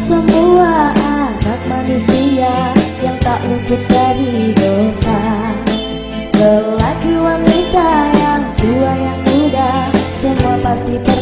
semua anak manusia yang tak luput dari dosa. Lelaki wanita yang tua yang muda semua pasti pernah